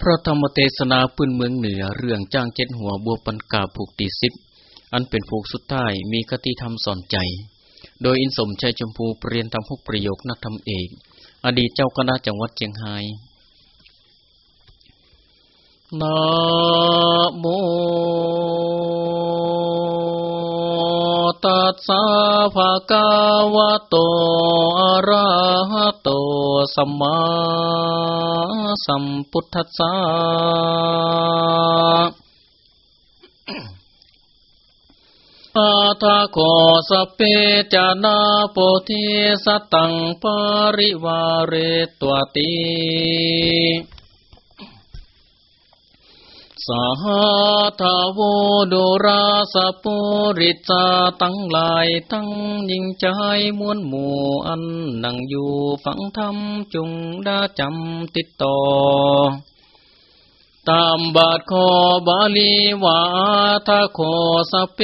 พระธรรมเทศนาปืนเมืองเหนือเรื่องจ้างเจ็ดหัวบัวปันกาผูกตีสิบ อันเป็นผูกสุดท้ายมีคติธรรมสอนใจ โดยอินสมชัยชมพูเปลี่ยนทำพกประโยคนักธรรมเอก อดีตเจ้าคณะจังหวัดเชียงไฮ้นะโม ตัสสะภะคะวะโตอะระหะโตสัมมาสัมพุทธัสสะอาทาโคสเปจานาโปธิสตังปริวาเรตวติ สหทาวดุราสปุริจาตั้งหลายตั้งยิ่งใจมวลหมู่อันนั่งอยู่ฝังธรรมจุงดาจำติดต่อ ตามบาทขอบาลีว่าทาโคสเป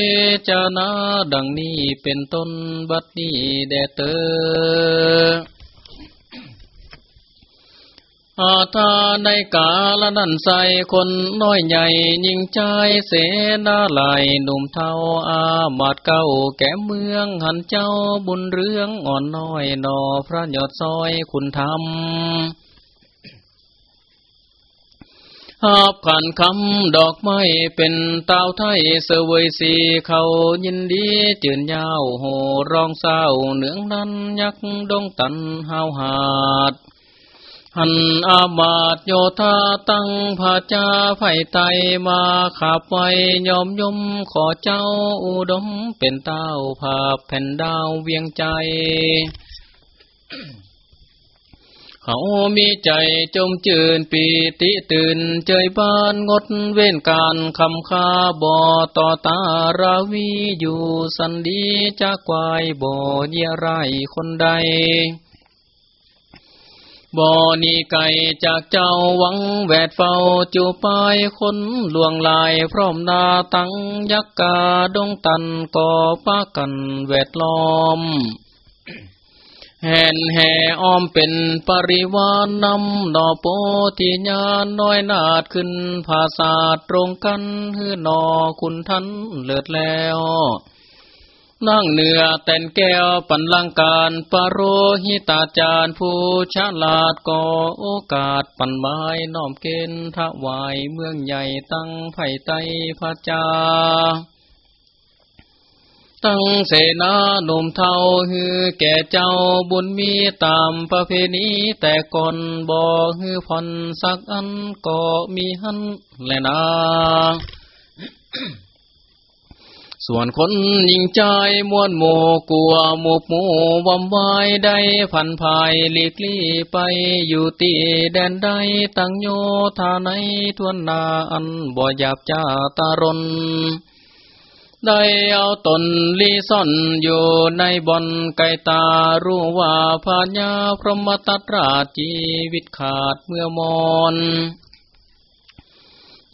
จนาดังนี้เป็นต้นบัดนี้แดเตอ อาทาในกาลนันใสคนน้อยใหญ่ยิ่งใจเสนาลายหนุ่มเทาอามาดเก้าแก่เมืองหันเจ้าบุญเรื่องอ่อนน้อยนอพระยอดซอยคุณธรรมหาบขันคำดอกไม้เป็นเต้าไทยเสวยสีเขายินดีจืนยาวโหร้องเศร้าเนืองนั้นยักดงตันหาวหาด หันอามาตโยธาตั้งผาจาไผ่ไตมาขับไวยอมยมขอเจ้าอุดมเป็นเต้าภาพแผ่นดาวเวียงใจ เขามีใจจมจืนปีติตื่นเจยบ้านงดเว้นการคำคาบ่อต่อตาราวีอยู่สันดีจากวายบ่อเยไรคนใด บ่อนีไก่จากเจ้าหวังแวดเฝ้าจูปายคนลวงลายพร้อมนาตั้งยักกาดงตันก่อป้ากันแวดล้อม แห่นแห่อ้อมเป็นปริวานนำนอโปทิญาณน้อยนาดขึ้นภาษาตรงกันฮือนอคุณทันเลิศแล้ว นั่งเหนือแต่นแก้วปันลังการปรโรหิตาจารย์ผู้ฉลาดก่อโอกาสปันไม้น้อมเกณฑ์ถวายเมืองใหญ่ตั้งไผ่ไตพระจาตั้งเสนาหนุ่มเทาฮือแก่เจ้าบุญมีตามประเพณีแต่ก่อนบ่ฮือผ่อนสักอันก็มีหันแลนา ส่วนคนยิงใจมวนโมกลัวหมกหมูวำวายได้พันภายหลีกลี่ไปอยู่ตีแดนใดตั้งโยธาในทวนนาอันบ่หยาบจ้าตารนได้เอาตนลีซ่อนอยู่ในบอนไกตารู้ว่าพาญาพรหมตัตราจีวิตขาดเมื่อมอน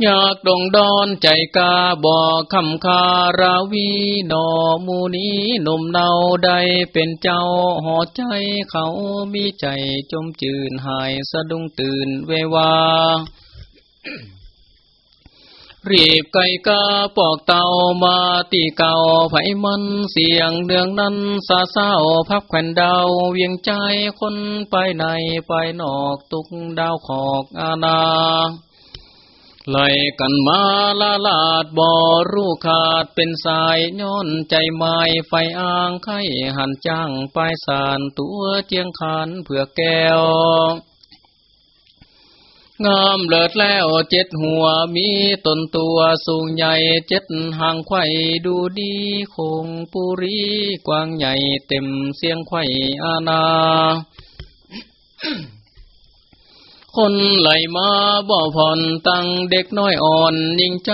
อยากดงดอนใจกาบอกคำคาราวีนอมูนีหนุ่มเนาใดเป็นเจ้าหอใจเขามีใจจมจืนหายสะดุ้งตื่นเววารีบไก่กาปอกเตามาตีเก่าไผมันเสียงเดืองนั้นซาเศร้าพับแผ่นดาวเวียงใจคนไปในไปนอกตุกดาวขอกอาณา ไหลกันมาละลาดบ่อรู้ขาดเป็นสายย้อนใจไม้ไฟอ่างไข่หันจ้างปลายสารตัวเจียงขันเผื่อแก้ว งามเลิศแล้วเจ็ดหัวมีตนตัวสูงใหญ่เจ็ดหางไข่ดูดีคงปุรีกว้างใหญ่เต็มเสียงไข่อาณา คนไหลมาบ่ผ่อนตั้งเด็กน้อยอ่อน ยิงใจ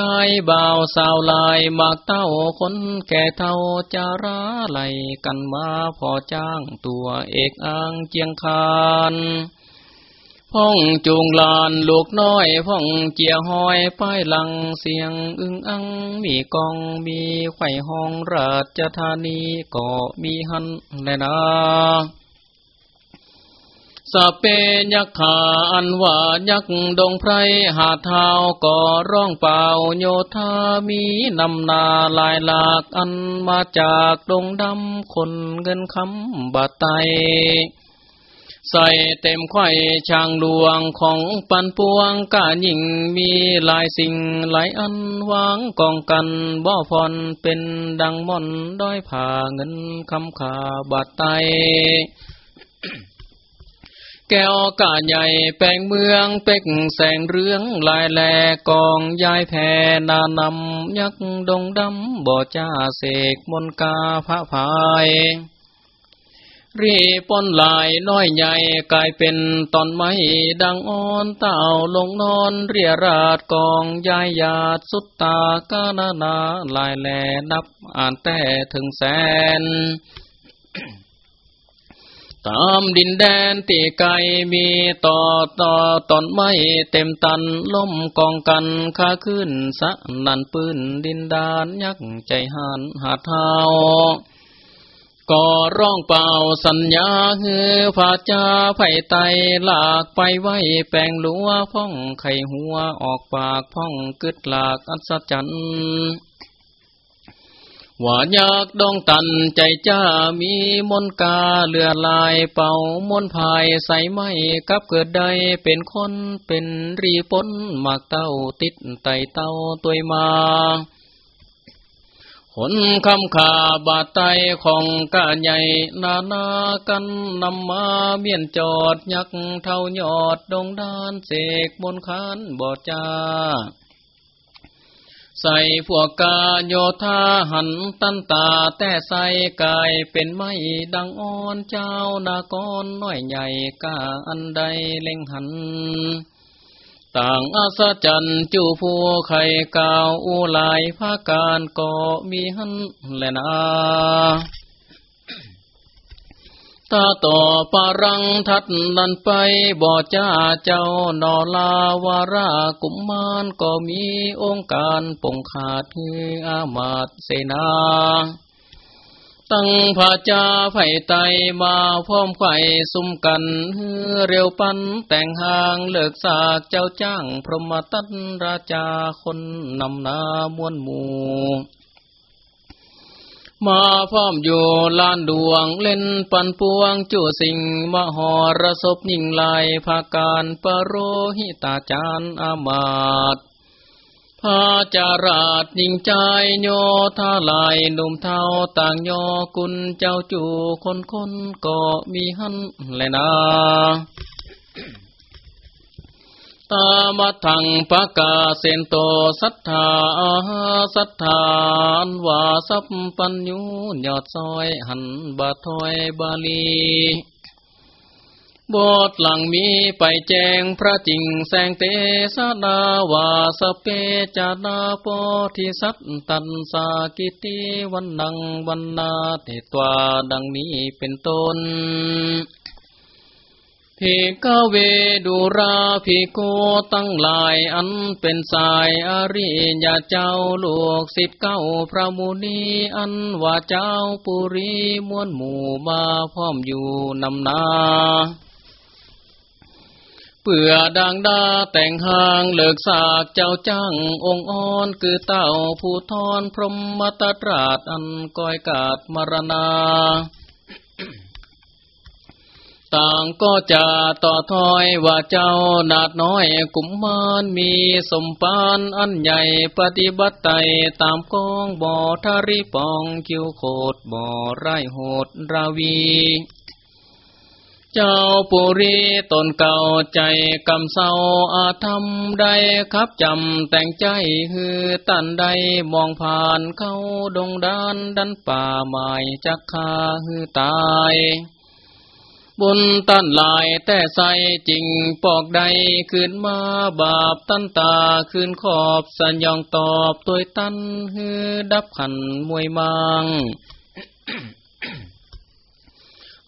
บ่าวสาวลายมากเต้าคนแก่เท่าจาราไหลกันมาพอจ้างตัวเอกอ้างเจียงคานพ่องจูงลานลูกน้อยพ่องเจียห้อยป้ายหลังเสียงอึ้งอังมีกองมีไข่ห้องราชธานีก็มีหันแลนา สเปยักขาอันว่ายักดงไพรหาเท้าก่อร้องเป่าโยธามีนำนาลายหลากอันมาจากดงดำคนเงินคำบาดไตใส่เต็มไข่ช่างดวงของปันปวงกายิ่งมีหลายสิ่งหลายอันวางกองกันบ่พรเป็นดังม่อนด้อยผ่าเงินคำขาบาดไต แก้วกาใหญ่แปลงเมืองเป็กแสงเรืองลายแลกองยายแผ่นานำยักดงดำบ่อจ้าเสกมนกาพระพายรีปนลายน้อยใหญ่กลายเป็นตอนไม้ดังอ่อนเต่าลงนอนเรียราดกองยายหยาดสุดตากานานาลายแลนับอ่านแต่ถึงแสน ตามดินแดนตีไกลมีต่อต่อตอนไม้เต็มตันล้มกองกันข้าขึ้นสะนันปืนดินดานยักใจหันหาเท้าก็ร้องเป่าสัญญาฮือผาจาไผ่ไตหลากไปไว้แปลงหลัวพ่องไข่หัวออกปากพ่องกึดหลากอัศจรรย์ ว่าอยากดองตันใจจ้ามีมนกาเลือลายเป่ามนภายใส่ไม้กับเกิดใดเป็นคนเป็นรีปนหมากเต้าติดไตเต้าตัวมาหนคำขาบาดไตของกาใหญ่นานากันนำมาเมียนจอดยักเท่ายอดดงดานเสกบนคานบอดจา ใส่พวกกาโยธาหันตันตาแต่ใส่กายเป็นไม่ดังอ่อนเจ้านากรน้อยใหญ่กาอันใดเล็งหัน ต่างอาศจันจูผู้ไข่กาวอูลายภาการก็มีหันแลนา ตาต่อปารังทัดนันไปบ่อจ้าเจ้านอลาวารากุมมานก็มีองค์การปงขาดคืออามาตเสนาตั้งผาจาไผ่ไตมาพร้อมไข่สุมกันเร็วปันแต่งหางเลิกสากเจ้าจ้างพรหมตันราชาคนนำนามวนหมู่ มาพร้อมอยู่ลานดวงเล่นปันปวงจู่สิงมหรสพยิ่งลายภาการปรโรหิตาจารอามาตพาจาราดยิ่งใจโยธาลายหนุ่มเทาต่างโยกุลเจ้าจูคนคนก็มีหันแลนา ตามทังปะกาเซนโตสัทธาสัทธานวาสัพปัญญูยอดซอยหันบาทอยบาลีบทหลังมีไปแจ้งพระจริงแสงเตสนาวาสเปจานาโพธิสัตตันสากิติวันนังวันนาเตตวาดังนี้เป็นต้น ภิกเวดุราภิโกตั้งหลายอันเป็นสายอริยาเจ้าลูกสิทธิเก้าพระมุนีอันว่าเจ้าปุรีมวลหมู่มาพร้อมอยู่นำนาเปื่อดังดาแต่งหางเลิกสากเจ้าจ้างองค์อ่อนคือเต้าผู้ทอนพรหมตตราชอันก้อยกาดมรณา ต่างก็จะต่อถอยว่าเจ้านาดน้อยกุมมานมีสมปานอันใหญ่ปฏิบัติไตตามกองบ่อทาริปองคิวโคดบ่อไรโหดราวี เจ้าปุรีตนเก่าใจกำเศร้าอาธรรมใดครับจำแต่งใจฮือตันใดมองผ่านเข้าดงดานดันป่าไม้จักคาฮือตาย บุญตันลายแต่ใสจริงปอกใดขึ้นมาบาปตันตาขึ้นขอบสัญญองตอบตัวตันฮือดับขันมวยมัง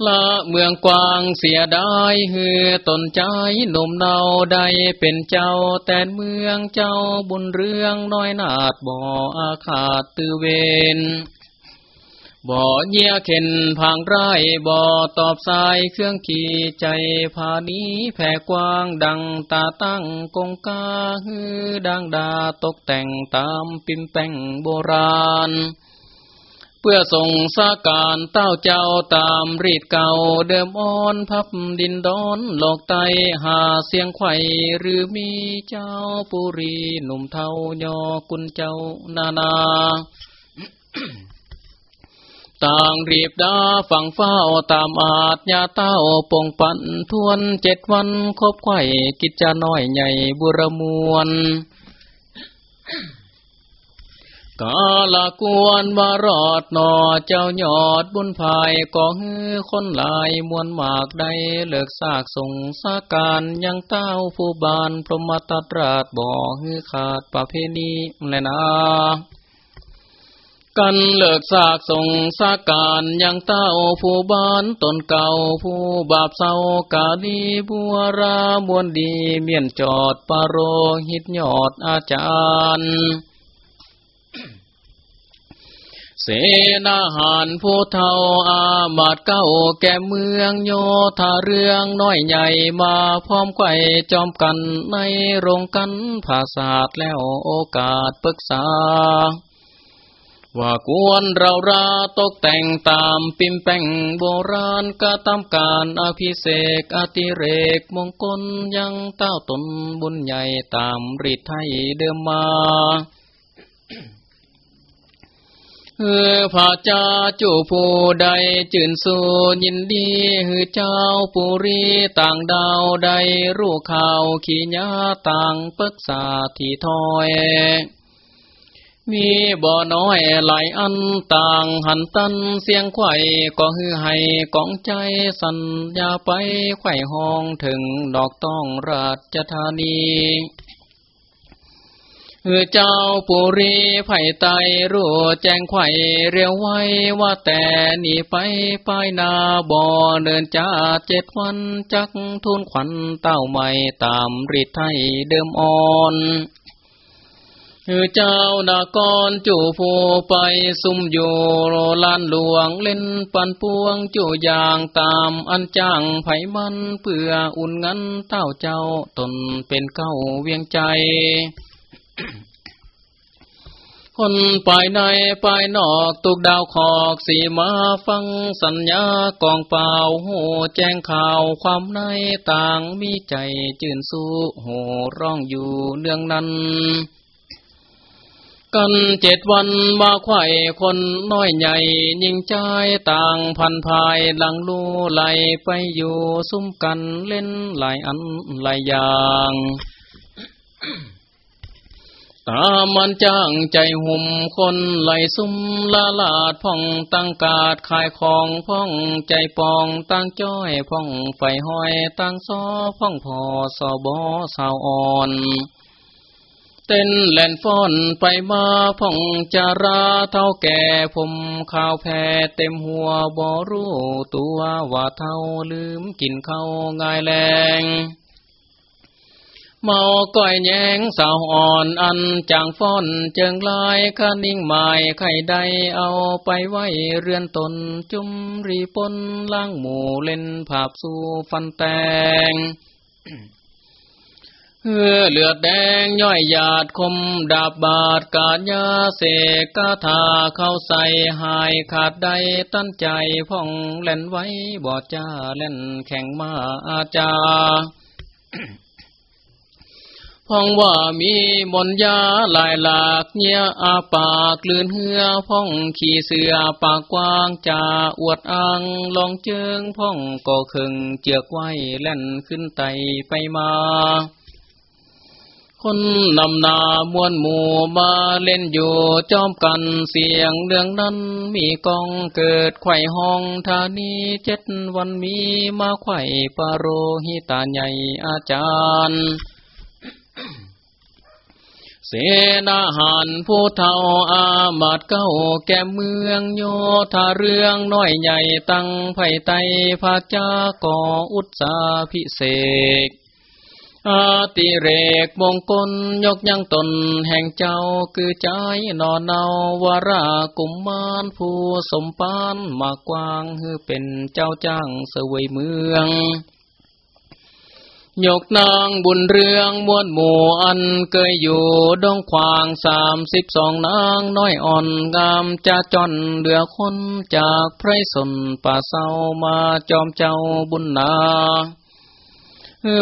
ละเมืองกวางเสียได้ฮือตนใจหนุ่มเนาใดเป็นเจ้าแต่เมืองเจ้าบุญเรื่องน้อยนาดบ่ออาขาดตือเวน บ่อเยี่ยเข็นพังไรบ่อตอบสายเครื่องขี่ใจผานี้แผ่กว้างดังตาตั้งกงกาฮือดังดาตกแต่งตามปิมแป้งโบราณ เพื่อส่งสาการเต้าเจ้าตามรีดเก่าเดิมอ่อนพับดินดอนโลกไตหาเสียงไข่หรือมีเจ้าปุรีหนุ่มเทายอกุลเจ้านานา ต่างรีบดาฝังเฝ้าตามอาจยาเต้าปงปันทวนเจ็ดวันคบไข่กิจจะน้อยใหญ่บุรมวนกาลกวนวารอดนอเจ้ายอดบุญภายก็ฮือคนหลายมวลมากได้เลิกซากส่งสาการยังเต้าผู้บานพรหมตตราชบ่ฮือขาดประเพณีแลนะ กันเลิกซากส่งสาการยังเต้าผู้บ้านตนเก่าผู้บาปเศร้ากาดีบัวรามวนดีเมียนจอดปารโรหิตยอดอาจารย์เสนาหารผู้เท่าอามาดเก้าแก่เมืองโยธาเรื่องน้อยใหญ่มาพร้อมไข่จอมกันในโรงกันภาษาแล้วโอกาสปรึกษา ว่ากวนเราราตกแต่งตามปิมแป้งโบราณก็ตามการอภิเษกอติเรกมงคลยังเต้าตนบุญใหญ่ตามรีดไทยเดิมมาเฮือพระจาจูผู้ใดจื่นสูยินดีฮือเจ้าปุรีต่างดาวใดรู้ข่าวขีญาต่างปรึกษาที่ถอย มีบ่อน้อยหลายอันต่างหันตันเสียงไข่ก็ฮือให้กองใจสัญญาไปไข่ห้องถึงดอกต้องราชธานีเออเจ้าปุรีไผ่ไตรู้แจ้งไข่เรียวไว้ว่าแต่นี่ไปป้ายนาบ่อเดินจ้าเจ็ดวันจักทุนขวัญเต้าใหม่ตามริดไทยเดิมอ่อน เจ้านากรจู่ผู้ไปซุ่มอยู่ลานหลวงเล่นปันปวงจู่อย่างตามอันจ้างไผมันเพื่ออุ่นงันเต้าเจ้าตนเป็นเก้าเวียงใจ คนไปในไปนอกตุกดาวขอกสีมาฟังสัญญากองเปล่าโหแจ้งข่าวความในต่างมีใจจื่นสู้โหร้องอยู่เนื่องนั้น กันเจ็ดวันมาไข่คนน้อยใหญ่ยิงใจต่างพันภายหลังลูไหลไปอยู่ซุ้มกันเล่นหลายอันหลายอย่างตามันจ้างใจหุ่มคนไหลซุ่มลาลาดพ่องตั้งกาดขายของพ่องใจปองตั้งจ้อยพ่องไฟห้อยตั้งซอพ่องพอสอบอสาวอ่อน เต้นแล่นฟ้อนไปมาพ่องจาราเท่าแก่ผมข้าวแพ่เต็มหัวบ่รู้ตัวว่าเท่าลืมกินข้าวง่ายแรงเมาก้อยแยงสาวอ่อนอันจางฟ้อนเจิงลายคานิ่งหมายไข่ใดเอาไปไว้เรือนตนจุมรีปนล่างหมู่เล่นภาพสู่ฟันแตง เฮือเลือดแดงย่อยหยาดคมดาบบาดกาดยาเสกกาถาเข้าใส่หายขาดใดตั้นใจพ่องเล่นไว้บอดจ้าเล่นแข่งมาอาจาพ่องว่ามีมนยาลายหลากเนียอาปากลืนเหือพ่องขี่เสือปากกว้างจ่าอวดอ่างลองเจิงพ่องก็ขึงเจือกไว้เล่นขึ้นไตไปมา คนนำนามวนหมู่มาเล่นอยู่จอมกันเสียงเรื่องนั้นมีกองเกิดไข่ห้องธานีเจ็ดวันมีมาไข่ปาโรหิตาใหญ่อาจารย์เสนาหารผู้เท่าอามาดเก้าแก่เมืองโยธาเรื่องน้อยใหญ่ตั้งไผ่ไตภาจาก่ออุตสาพิเศษ อาติเรกมงคลยกยังตนแห่งเจ้าคือใจนอนเนาวรากุมมารผู้สมปานมากวางคือเป็นเจ้าจ้างเสวยเมือง ยกนางบุญเรืองมวนหมู่อันเคยอยู่ดงควางสามสิบสองนางน้อยอ่อนงามจะจอนเหลือคนจากไพรสนป่าเศร้ามาจอมเจ้าบุญนา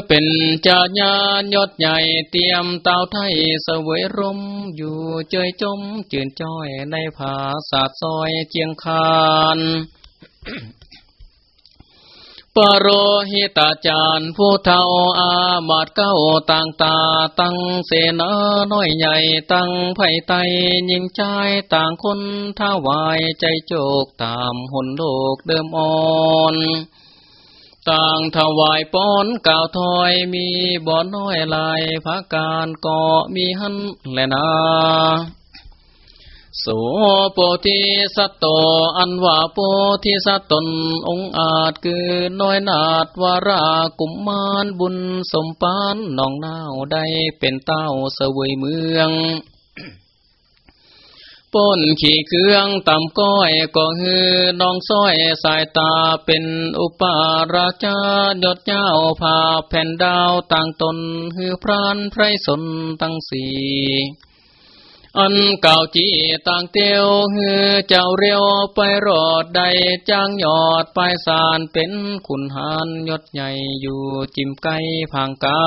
เป็นจาญายอดใหญ่เตรียมเต่าไทยเสวยรม อยู่เจยจมจืนจ้อยในผาสาดซอยเจียงคานปโรหิตาจารย์ผู้เท่าอามาดเก้าต่างตาตั้งเสนาน้อยใหญ่ตั้งไผ่ไตยิงใจต่างคนท่าวายใจโจกตามหนโลกเดิมอ่อน ต่างถวายป้อนก่าวถอยมีบ่อน้อยลายพระการก็มีหันแลนาโสโปธิสัตโตอันว่าโปธิสัตตนองอาจคือน้อยนาดวารากุมมารบุญสมปานน้องนาวได้เป็นเต้าเสวยเมือง ป้นขี่เครื่องต่ำก้อยก็ฮือน้องซ้อยสายตาเป็นอุปาราชายดเจ้าผาแผ่นดาวต่างตนฮือพรานไพรสนตั้งสี่อันเก่าจีต่างเตียวฮือเจ้าเรียวไปรอดใดจางยอดปลายสารเป็นขุนหานยศใหญ่อยู่จิมไก่พังกา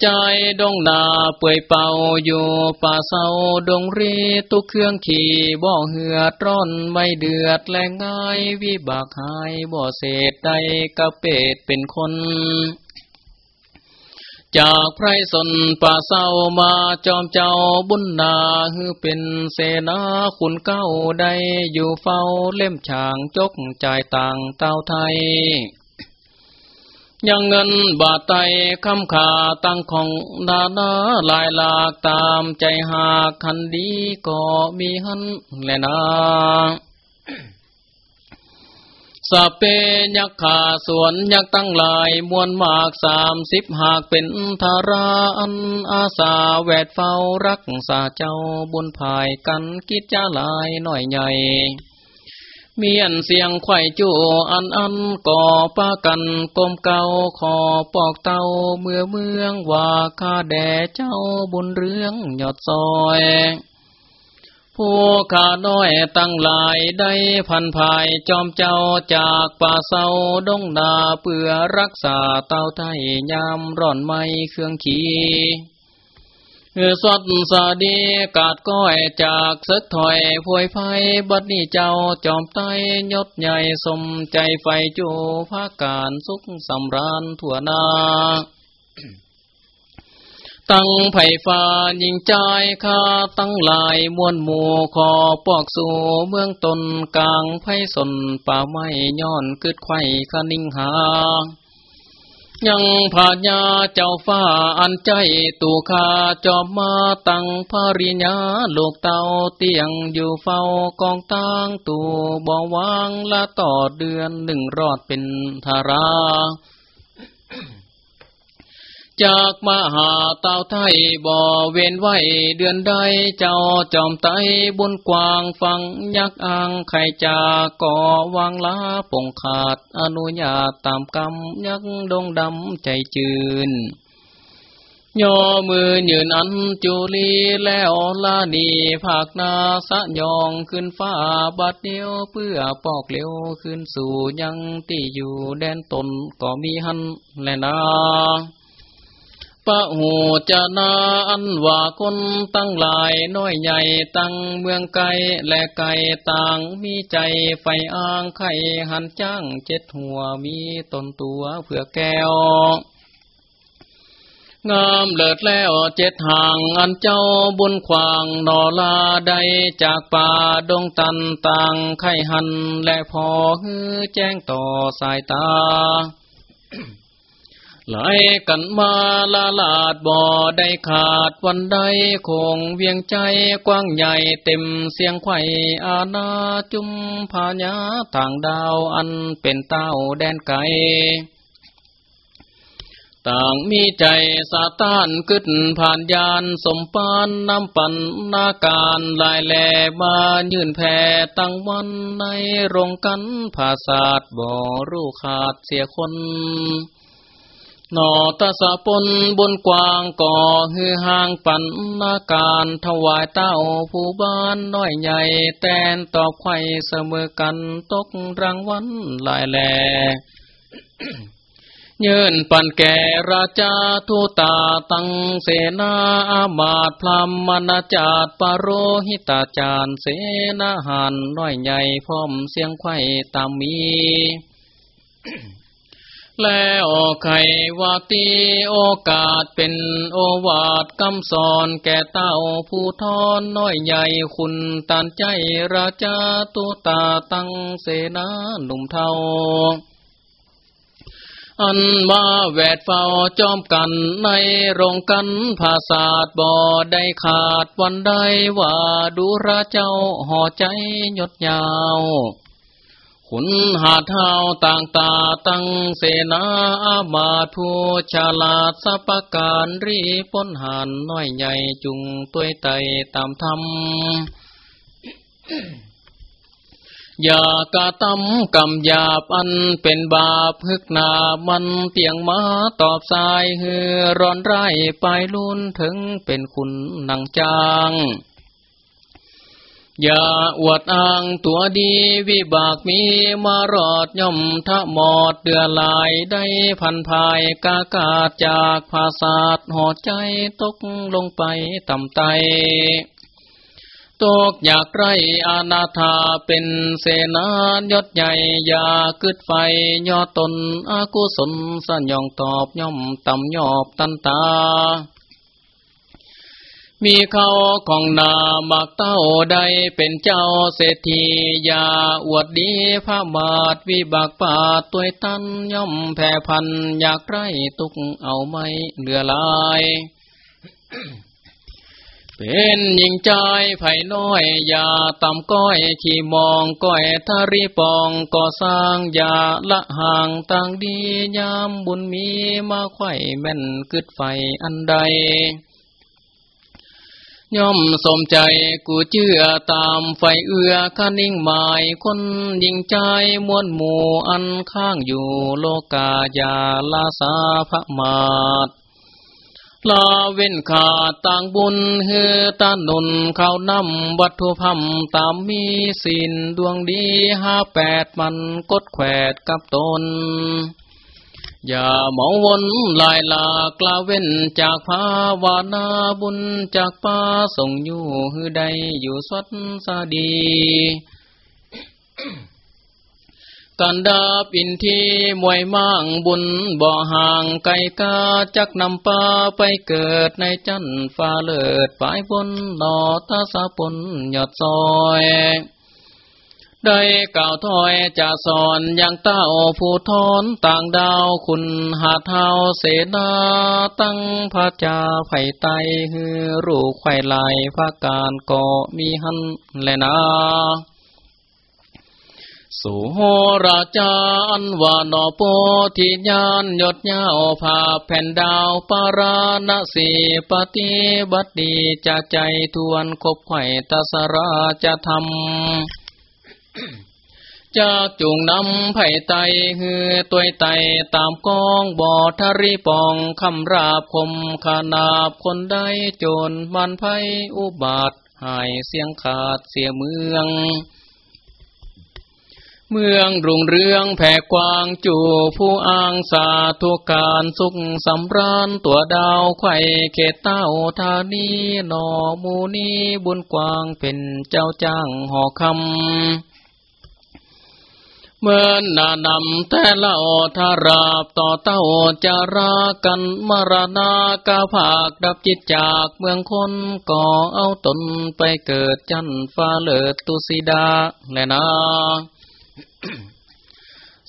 ใจดงนาเปื่อยเป่าอยู่ป่าเศร้าดงรีตุกเครื่องขี่บ่อเหือดร้อนไม่เดือดแรงง่ายวิบากหายบ่อเศษใดกระเป็ดเป็นคนจากไพรสนป่าเศร้ามาจอมเจ้าบุญนาฮือเป็นเสนาขุนเก้าได้อยู่เฝ้าเล่มฉางจกจ่ายต่างเต้าไทย ยังเงินบาทไตคำขาตั้งของนานาลายหลากตามใจหากคันดีก็มีหันแลนาสเปยักขาสวนยักตั้งลายมวลมากสามสิบหากเป็นธาราอันอาสาแวดเฝ้ารักษาเจ้าบุญภายกันกิจจาลายหน่อยใหญ่ มียนเสียงไข่จูอันอันก่อป้ากันกลมเก่าขอปอกเตาเมื่อเมืองว่าข้าแด่เจ้าบุญเรื่องหยอดซอยผู้ข้าน้อยตั้งหลายได้พันภายจอมเจ้าจากป่าเศร้าดงนาเพื่อรักษาเต้าไทยยามร่อนไม่เครื่องขี่ สดสดีกาดก้อยจากสึกถอยพวยไฟบัดนี้เจ้าจอมไตยศใหญ่สมใจไฟจูภาการสุขสำราญทั่วนาตั้งไผ่ฟ้ายิงใจข้าตั้งลายมวนหมู่ขอปอกสู่เมืองตนกลางไผ่สนป่าไม้ย้อนกึดไข่คนิ่งหาง ยังผาญาเจ้าฟ้าอันใจตูคาจอบมาตั้งภริญาลูกเต่าเตียงอยู่เฝ้ากองตั้งตูบ่วางละต่อเดือนหนึ่งรอดเป็นธารา จากมหาเต่าไทยบ่อเวียนไหวเดือนใดเจ้าจอมไตบุญกวางฟังยักอ่างไข่จากก่อวางลาปงขาดอนุญาตตามกรรมยักดงดำใจจืนย่อมือยืนอันจุลีแล้วลานีภาคนาสะยองขึ้นฟ้าบัดเดียวเพื่อปอกเลี้ยวขึ้นสู่ยังที่อยู่แดนตนก็มีหันแลนา ปะหูจนาอันว่าคนตั้งหลายน้อยใหญ่ตั้งเมืองไกลและไกลต่างมีใจไฟอ้างไข่หันจ้างเจ็ดหัวมีตนตัวเพื่อแก้วงามเลิศแล้วเจ็ดห่างอันเจ้าบุญขวางนอลาใดจากป่าดงตันต่างไข่หันและพอฮือแจ้งต่อสายตา ไหลกันมาลาลาดบ่อได้ขาดวันใดคงเวียงใจกว้างใหญ่เต็มเสียงไข่อาณาจุมพาญาต่างดาวอันเป็นเต้าแดนไกต่างมีใจสาตานกึดผ่านยานสมปานน้ำปันนาการลายแหลมายื่นแผ่ตั้งวันในโรงกันภาษาดบ่รู้ขาดเสียคน นอตสะปนบนกวางก่อฮือห่างปันนาการถวายเต้าผู้บ้านน้อยใหญ่ แตนตอบไข่เสมอกันตกรางวัลลายแหลเยินปันแก่ราชาทุตาตังเสนาอามาตพรามมนาจาตปโรหิตาจารเสนาหันน้อยใหญ่พร้อมเสียงไข่ตามมี แล้วไขวาตีโอกาสเป็นโอวาทคำสอนแก่เต้าผู้ทอนน้อยใหญ่คุณตันใจราชาตุตาตั้งเสนาหนุ่มเทาอันมาแวดเฝ้าจอมกันในโรงกันภาษาดบ่อได้ขาดวันใดว่าดูราเจ้าห่อใจยดยาว ขุนหาเท้าต่างตาตั้งเสนาอามาทูชาลาดสปการรีป้นหานน้อยใหญ่จุงตัวไตตามธรรมอย่ากะตำกำหยาบอันเป็นบาปฮึกนามันเตียงมาตอบสายเฮือร้อนไรไปลุนถึงเป็นคุณนังจาง อย่าอวดอ้างตัวดีวิบากมีมารอดย่อมทะหมอดเดือลายได้พันภายกากาศจากภาษาดหอดใจตกลงไปต่ำไตตกอยากไรอนาถาเป็นเสนายศใหญ่อยากึดไฟย่อตนอากุศลสัญญองตอบย่อมต่ำยอบตันตา มีเขาของนามักเต้าใดเป็นเจ้าเศรษฐียาอวดดีพระบาทวิบากปาตัวตันย่อมแผ่พันอยากไรตุกเอาไม่เหลือลาย เป็นหญิงใจไผ่น้อยอย่าต่ำก้อยขี่มองก้อยทารีปองก่อสร้างอย่าละห่างต่างดียามบุญมีมาไข่แม่นกึดไฟอันใด ย่อมสมใจกูเชื่อตามไฟเอื้อคนิ่งหมายคนยิงใจมวนหมู่อันข้างอยู่โลกายาลาสาพมาตลาเว้นขาดต่างบุญเฮือตานุนเขานำวัตถุพัมตามมีสินดวงดีห้าแปดมันกดแขวดกับตน อย่าเมาวนลายลากลาเว้นจากภาวานาบุญจากป้าส่งอยู่ฮือใดอยู่สดสดี กันดาปินที่มวยมั่งบุญบ่อห่างไก่กาจักนำปาไปเกิดในจันฟ้าเลิดปลายบนนอตาสาปนหยอดซอย ได้กล่าวถอยจะสอนอย่างเต้าผู้ทอนต่างดาวคุณหาเท้าเสนาตั้งพระจาไผ่ไตฮือรูไข่ลายภาการก็มีหันแลนาสุโหราชาอันวานอโปธิญาณยดยาวผาแผ่นดาวปาราณสีปฏิบัติจะใจทวนคบไข่ตสราจะทำ จากจุงนำไผ่ไตฮือตัวไตตามกองบ่อทริปองคำราบคมขานาบคนใดโจรมันไพอุบาทหายเสียงขาดเสียเมือง เมืองรุงเรืองแผ่กว้างจู่ผู้อ้างสาธุการสุขสำราญตัวดาวไข่เขตเต้าธานีนอมูนีบุญกว้างเป็นเจ้าจ้างหอคำ เมื่อนานำแต่ละอทาราบต่อเต้าจารากันมรณากาภาคดับจิตจากเมืองคนก่อเอาตนไปเกิดจันฟ้าเลิศตุสิดาแลนา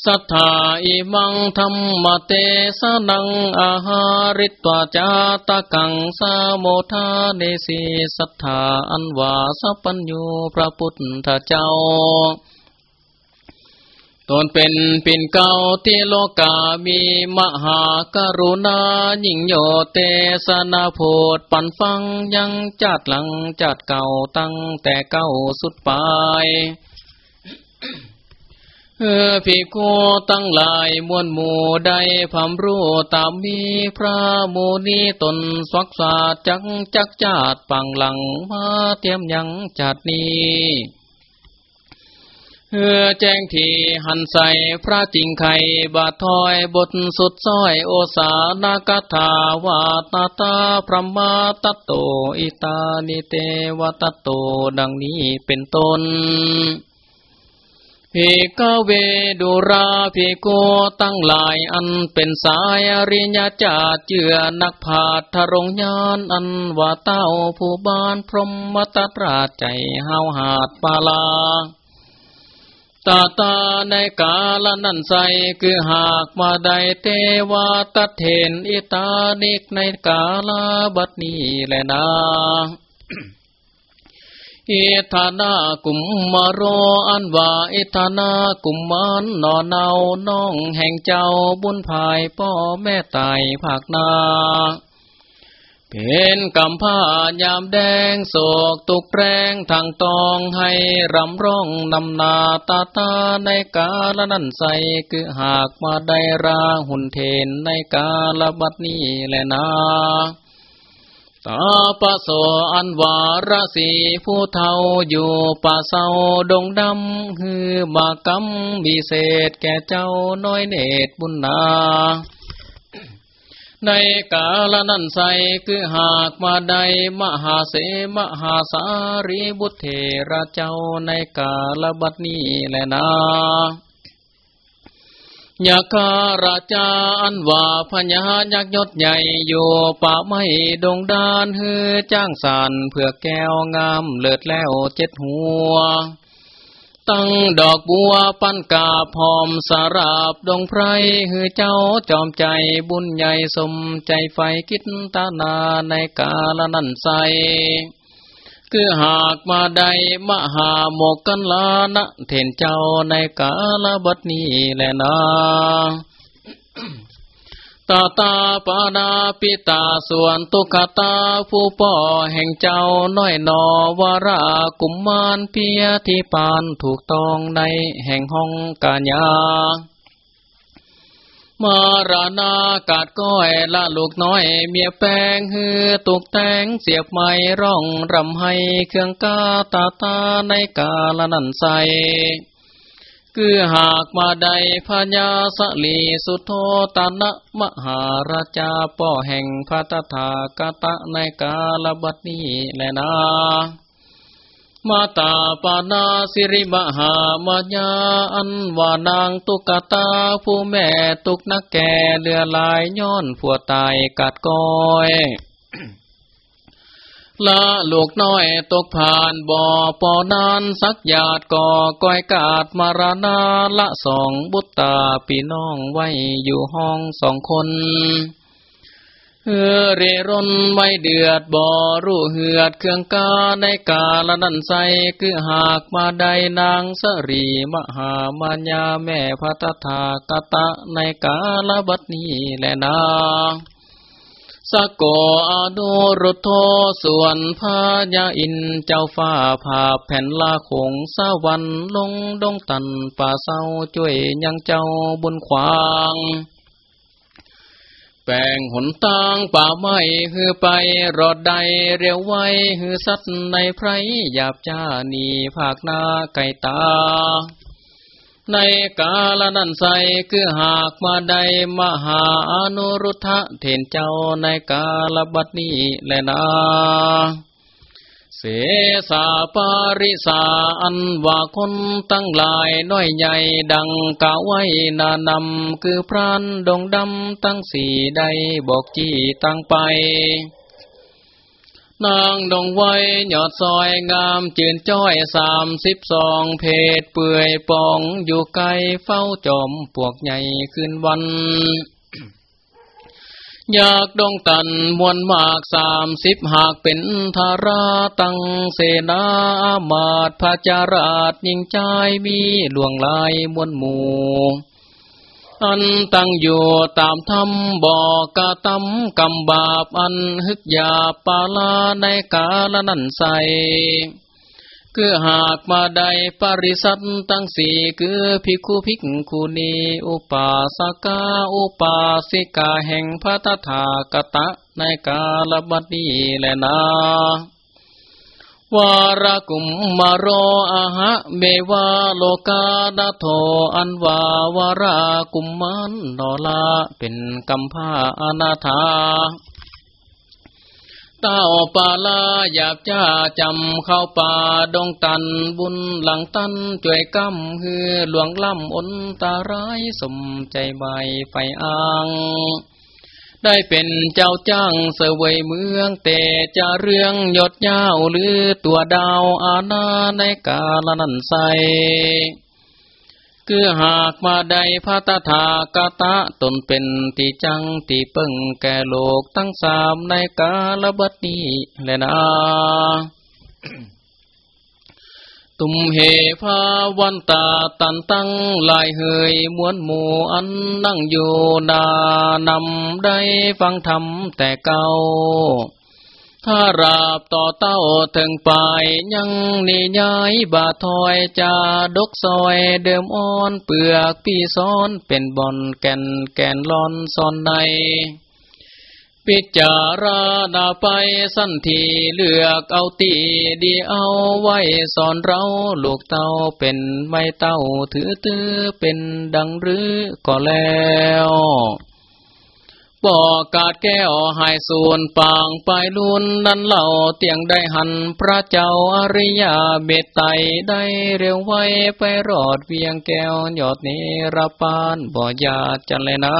สัทธาอิมังธรรมเตสนังอาหาริตวาจาตะกังสาโมทาเนสีสัทธาอันวาสปัญญูพระพุทธเจ้า ตนเป็นปิ่นเก่าที่โลกามีมหากรุณายิ่งโยเตสนาโพดปันฟังยังจัดหลังจัดเก่าตั้งแต่เก่าสุดปลายเออพี่โกตั้งหลายมวลหมู่ใดพำรู้ตามมีพระมูนีตนสวักษาจักจักจาดปังหลังมาเตรียมยังจัดนี้ เฮือแจ้งทีหันใสพระจิงไข่บาทอยบทสุดซ้อยโอสานากถาวาตาตาพระมาตโตอิตานิเตวตโตดังนี้เป็นต้นพิกเวดุราพิโกตั้งหลายอันเป็นสายอริยจาเจือนักผาทรงยานอันว่าเต้าผู้บานพรหมตตราใจหาวหาดปาลา ตาตาในกาลนันใสคือหากมาได้เทวาตเทนอิตานิกในกาลาบัดนี้แลนาอิธานากุมมารโรอันว่าอิธานากุมมานนอนเนาน้องแห่งเจ้าบุญภายพ่อแม่ตายภาคนา เป็นกำผ้ายามแดงโศกตุกแรงทางตองให้รำร้องนำนาตาตาในกาลนั้นใสคือหากมาได้ราหุ่นเทนในกาลบัดนี้แลนาตาปะโสอันวารสีผู้เทาอยู่ป่าเศร้าดงดำ คือบากรรมบิเศษแก่เจ้าน้อยเนตรบุญนา ในกาลนั้นใสคือหากมาใดมหาเสมหาสารีบุตรเทระเจ้าในกาลบัดนี้แลนายาคาราชาอันว่าพญายักยศใหญ่อยู่ป่าไม้ดงดานเฮือจ้างสารเพื่อแก้วงามเลิศแล้วเจ็ดหัว ตั้งดอกบัวปั้นกาพร้อมสาราบดงไพรฮือเจ้าจอมใจบุญใหญ่สมใจไฟกิตตานาในกาลนันใสคือหากมาได้มหาโมกกันลานะเทนเจ้าในกาลบัดนี้แลนา ตาตาปาดาปิตาส่วนตุขตาผู้ป่อแห่งเจ้าน้อยนอวารากุมมานเพียที่ปานถูกต้องในแห่งห้องกาญามาราณากาดก้อยละลูกน้อย เมียแป้งฮือตุกแต่งเสียบไม้ร้องรำให้เครื่องกาตาตาในกาละนันใส คือหากมาใดพญาสลีสุโธตนะมหาราชาป่อแห่งพระตถากตะในกาลบัดนี้แลนามาตาปานาสิริมหามายาอันวานางตุกตาผู้แม่ตุกนักแก่เลือลายย้อนผัวตายกัดก้อย ละลูกน้อยตกผ่านบ่อปอนานสักหยาดก่อก้อยกาดมารานาละสองบุตตาปีน้องไว้อยู่ห้องสองคนเฮือเรร่นไว้เดือดบ่อรู้เหือดเครื่องกาในกาละนันใสคือหากมาใดนางสรีมหามัญญาแม่พัตถากตะในกาลบัดนี้แลนา สกโกอนุรุโทส่วนพญาอินเจ้าฟ้าผาแผ่นลาคงสวรรค์ลงดงตันป่าเศร้าช่วยยังเจ้าบุญขวางแปงหนตางป่าไม้ฮือไปรอดใดเร็วไว้ฮือสัตในไพรหยาบจ้านีภาคนาไก่ตา ในกาลนันใสคือหากมาได้มหาอนุรุทธะเถนเจ้าในกาลบัดนี้แลนาเสสาปาริสาอันว่าคนตั้งหลายน้อยใหญ่ดังกะไว้นานำคือพรานดงดำตั้งสี่ได้บอกจี้ตั้งไป นางดงไว้หยอดซอยงามจืนจ้อยสามสิบสองเพศเปื่อยปองอยู่ไกลเฝ้าจอมพวกใหญ่ขึ้นวัน อยากดงตันมวลมากสามสิบหากเป็นธาราตังเสนาอามาตพระจาราชยิ่งใจมีหลวงลายมวลหมู่ อันตั้งอยู่ตามธรรมบอกกะตำกำบาปอันฮึกยาปาลาในกาลนันใสคือหากมาใดปริสัตตั้งสี่คือภิกขุภิกขุนีอุปาสกาอุปาสิกาแห่งพระตถากตะในกาลบัดนี้แลนา วารกุมมารออาหะเมวาโลกาดาโทอันวาวารากุมมันนอลาเป็นกัมพาอนาถาต้าปาลาหยาบจ้าจำเข้าป่าดงตันบุญหลังตันจ่วยกำฮือหลวงล่ำอนตาร้ายสมใจใบไฟอ่าง ได้เป็นเจ้าจ้างเสวยเมือง แต่จะเรื่องยดยาวหรือตัวดาวอาณาในกาลนันใสคือหากมาใดพระตถากตะตนเป็นตีจังตีเปิงแก่โลกทั้งสามในกาลบัดนี้แลนะ ตุมเหภาวันตาตันตั้งลายเหยมวนหมู่อันนั่งอยู่นานำได้ฟังธรรมแต่เก่าถ้าราบต่อเต้าถึงไปยังนี่ย้ายบาทอยจาดกซอยเดิมอ่อนเปลือกพี่ซ้อนเป็นบอนแก่นแก่นลอนซ้อนใน พิจารณาไปสั้นทีเลือกเอาตีดีเอาไว้สอนเราลูกเต้าเป็นไม่เต้าถือตื้อเป็นดังหรือก็แล้วบอกกาดแก้วหายสูนปางไปลุนนั้นเล่าเตียงได้หันพระเจ้าอริยาเบตไตได้เร็วไว้ไปรอดเวียงแก้วยอดเนรปานบ่อยาจันเลยนะ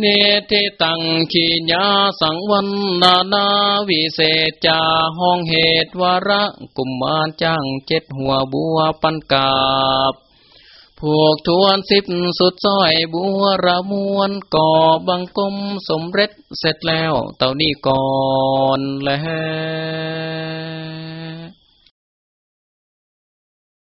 เนติตังขีญาสังวันนานาวิเศษจาห้องเหตุวระกุมมารจ้างเจ็ดหัวบัวปันกาบ พวกทวนสิบสุดซ้อยบัวระมวนก่อบังกมสมเร็จเสร็จแล้วเต่านี้ก่อนแล้ว